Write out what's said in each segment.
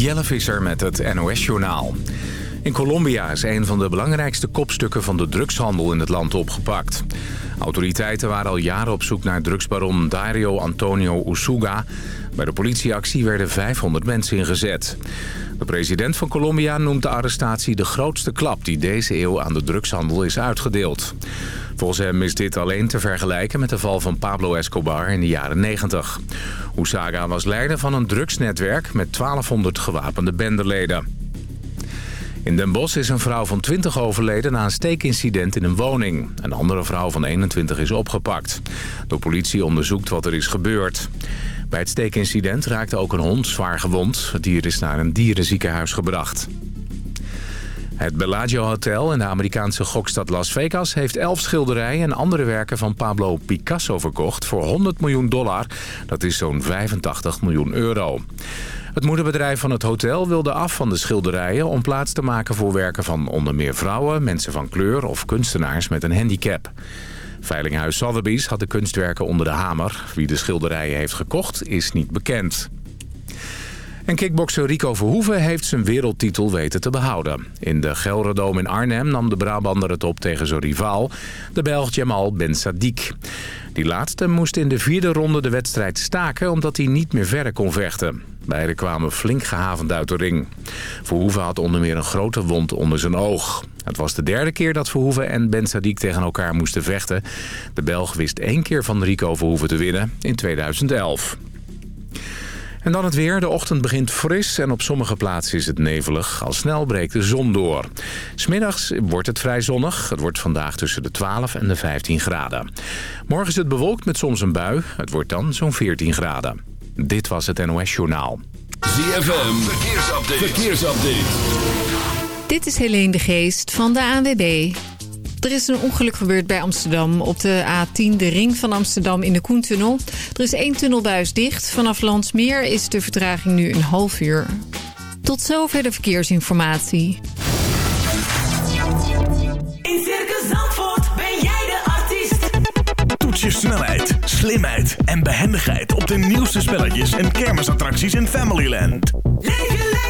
Jelle Visser met het NOS-journaal. In Colombia is een van de belangrijkste kopstukken van de drugshandel in het land opgepakt. Autoriteiten waren al jaren op zoek naar drugsbaron Dario Antonio Usuga. Bij de politieactie werden 500 mensen ingezet. De president van Colombia noemt de arrestatie de grootste klap... die deze eeuw aan de drugshandel is uitgedeeld. Volgens hem is dit alleen te vergelijken met de val van Pablo Escobar in de jaren 90. Usaga was leider van een drugsnetwerk met 1200 gewapende bendeleden. In Den Bosch is een vrouw van 20 overleden na een steekincident in een woning. Een andere vrouw van 21 is opgepakt. De politie onderzoekt wat er is gebeurd. Bij het steekincident raakte ook een hond zwaar gewond. Het dier is naar een dierenziekenhuis gebracht. Het Bellagio Hotel in de Amerikaanse gokstad Las Vegas... heeft elf schilderijen en andere werken van Pablo Picasso verkocht... voor 100 miljoen dollar. Dat is zo'n 85 miljoen euro. Het moederbedrijf van het hotel wilde af van de schilderijen... om plaats te maken voor werken van onder meer vrouwen, mensen van kleur... of kunstenaars met een handicap. Veilinghuis Sotheby's had de kunstwerken onder de hamer. Wie de schilderijen heeft gekocht is niet bekend. En kickbokser Rico Verhoeven heeft zijn wereldtitel weten te behouden. In de Gelredome in Arnhem nam de Brabander het op tegen zijn rivaal, de Belg Jamal Ben Sadiq. Die laatste moest in de vierde ronde de wedstrijd staken omdat hij niet meer verder kon vechten. Beiden kwamen flink gehavend uit de ring. Verhoeven had onder meer een grote wond onder zijn oog. Het was de derde keer dat Verhoeven en Ben Sadiq tegen elkaar moesten vechten. De Belg wist één keer van Rico Verhoeven te winnen in 2011. En dan het weer. De ochtend begint fris en op sommige plaatsen is het nevelig. Al snel breekt de zon door. Smiddags wordt het vrij zonnig. Het wordt vandaag tussen de 12 en de 15 graden. Morgen is het bewolkt met soms een bui. Het wordt dan zo'n 14 graden. Dit was het NOS Journaal. ZFM, verkeersupdate. verkeersupdate. Dit is Helene de Geest van de ANWB. Er is een ongeluk gebeurd bij Amsterdam op de A10, de ring van Amsterdam in de Koentunnel. Er is één tunnelbuis dicht. Vanaf Landsmeer is de vertraging nu een half uur. Tot zover de verkeersinformatie. In Circus Zandvoort ben jij de artiest. Toets je snelheid, slimheid en behendigheid op de nieuwste spelletjes en kermisattracties in Familyland. Leef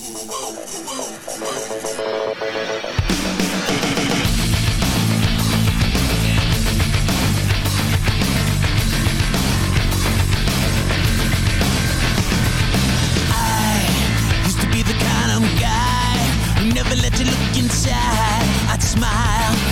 to look inside, I'd smile.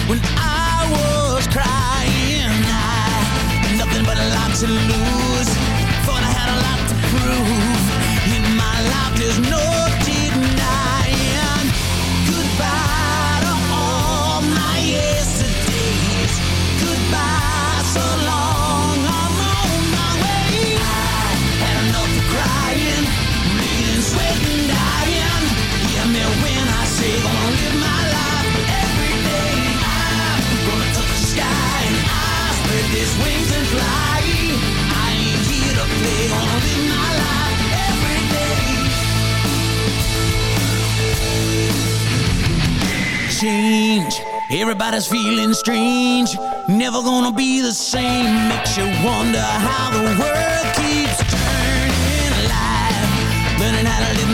Change, everybody's feeling strange. Never gonna be the same. Makes you wonder how the world keeps turning. Life, learning how to live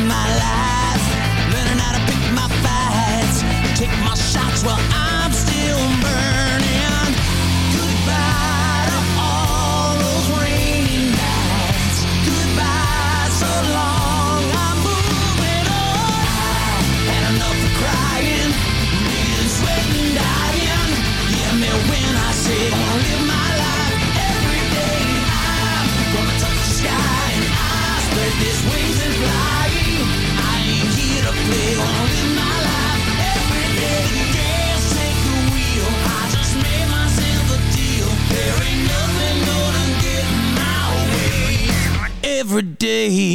every day.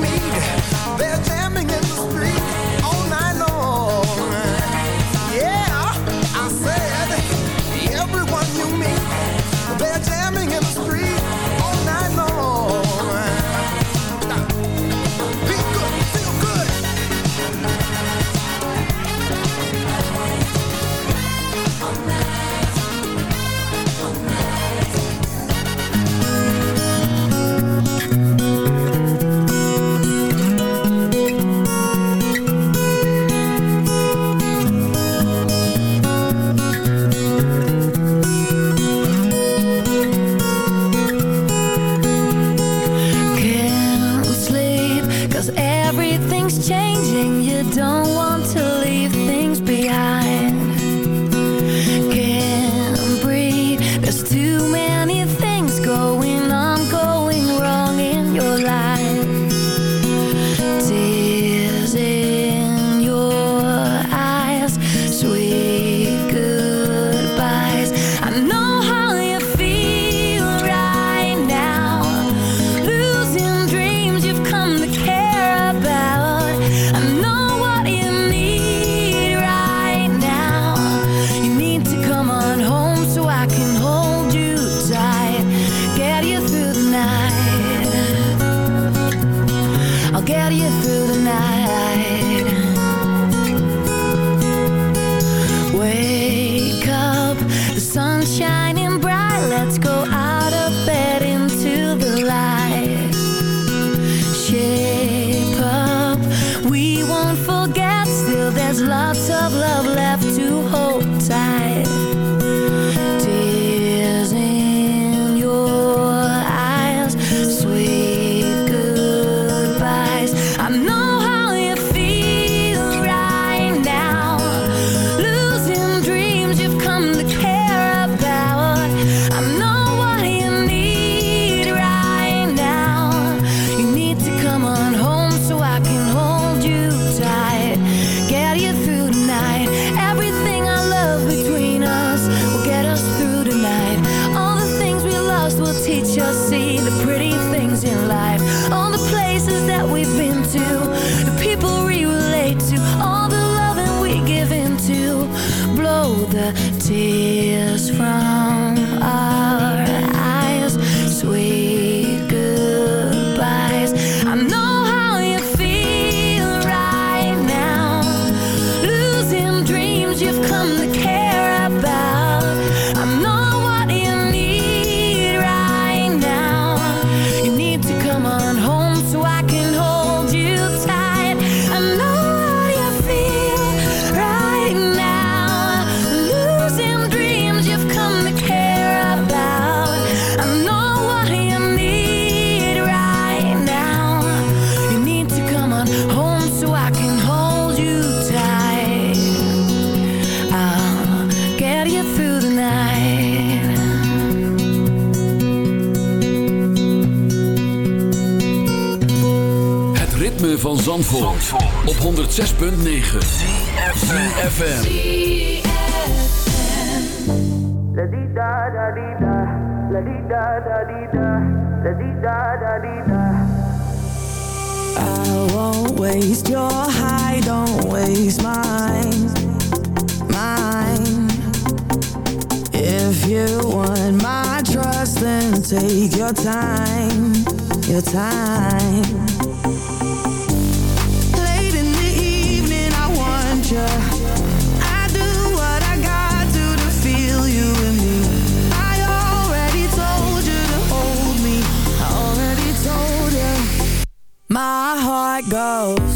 me. They're jamming in the street. I won't waste your high, don't waste mine, mine. If you want my trust, then take your time, your time. My heart goes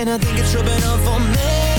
And I think it's rubbing off on me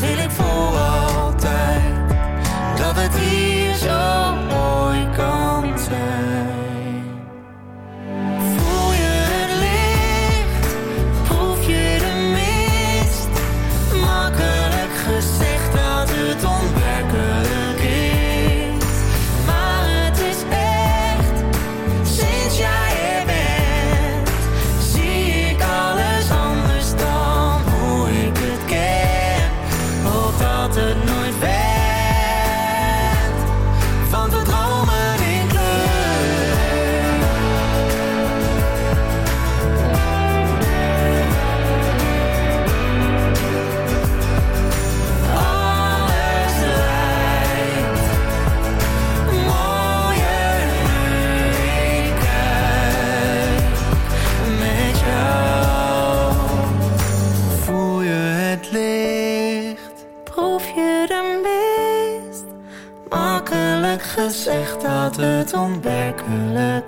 telefoon dat het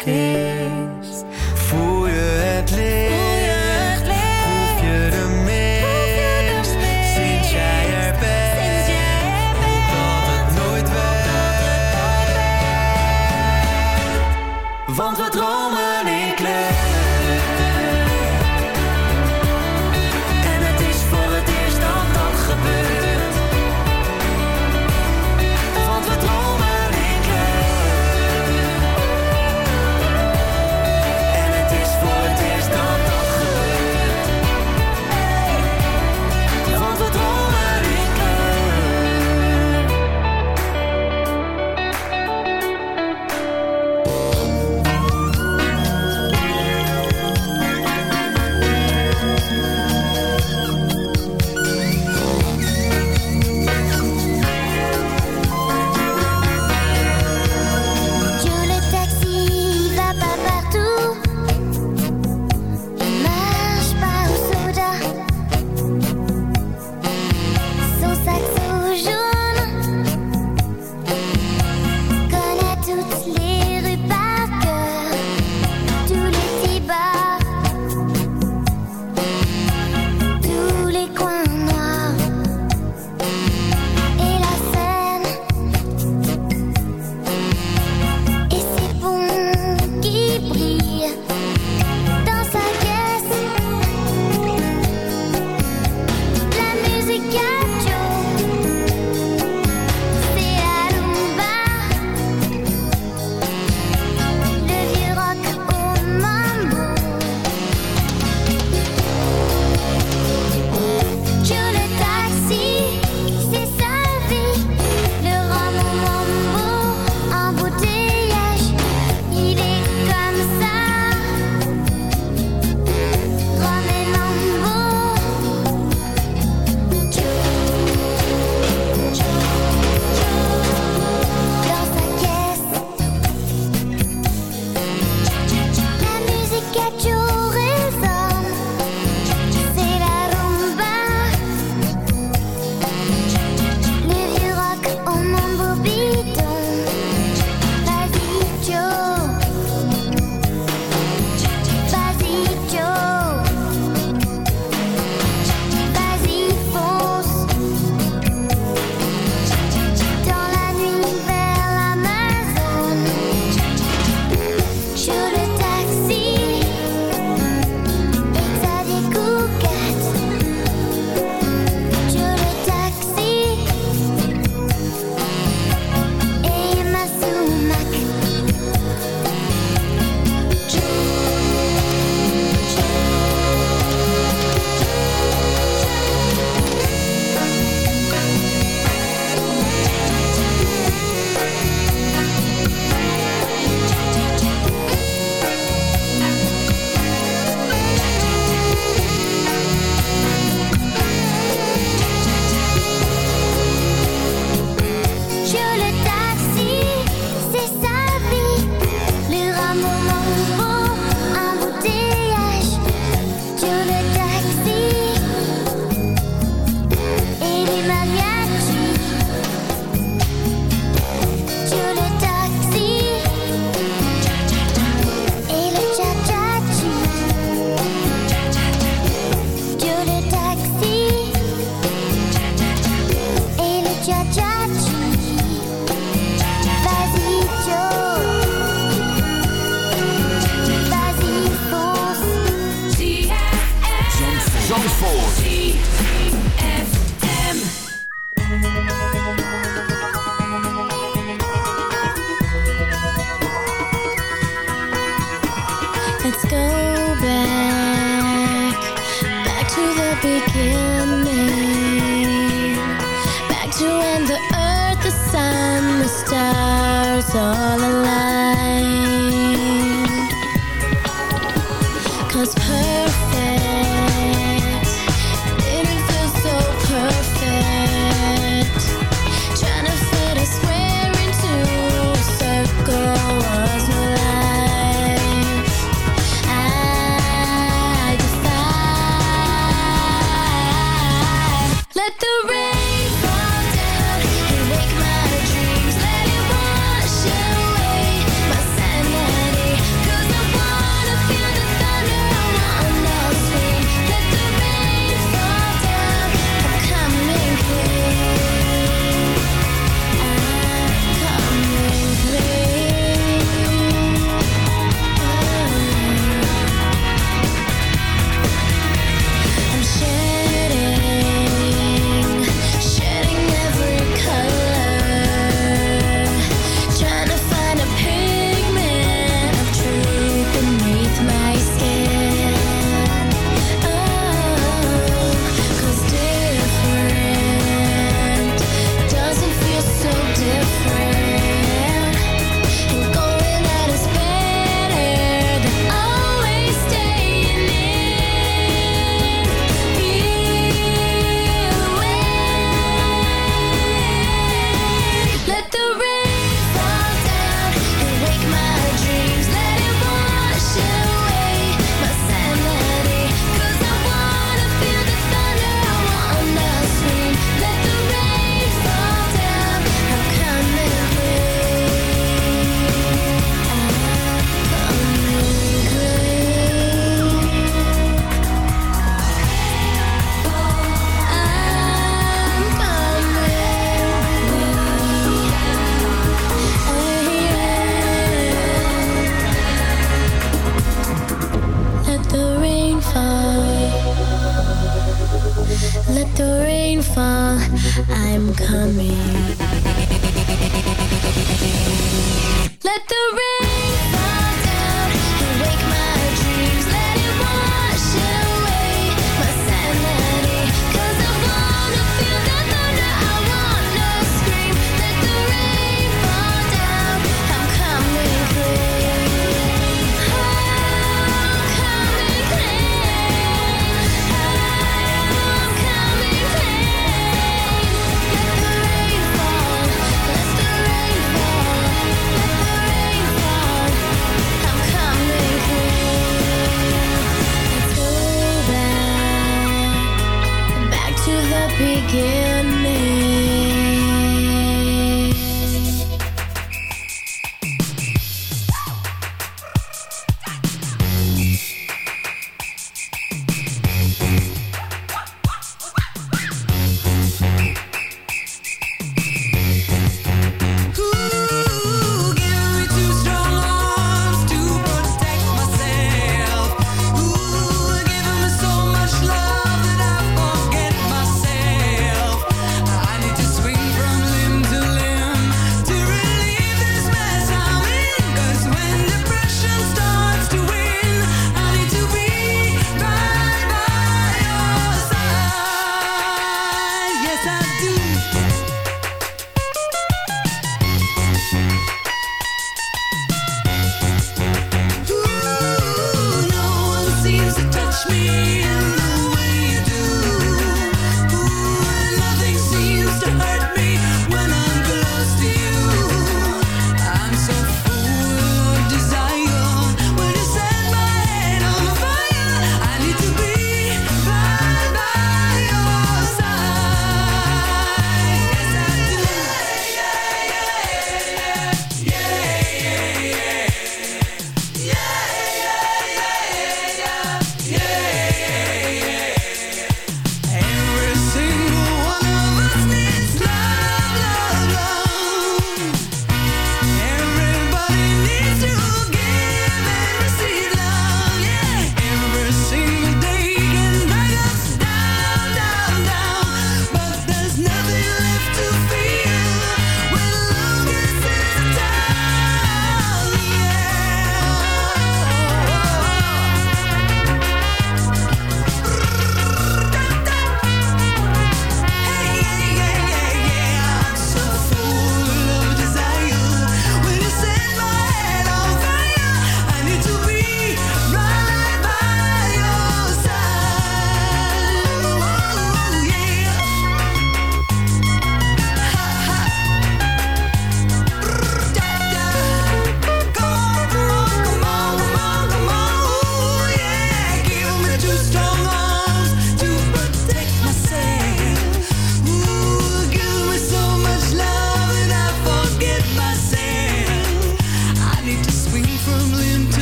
me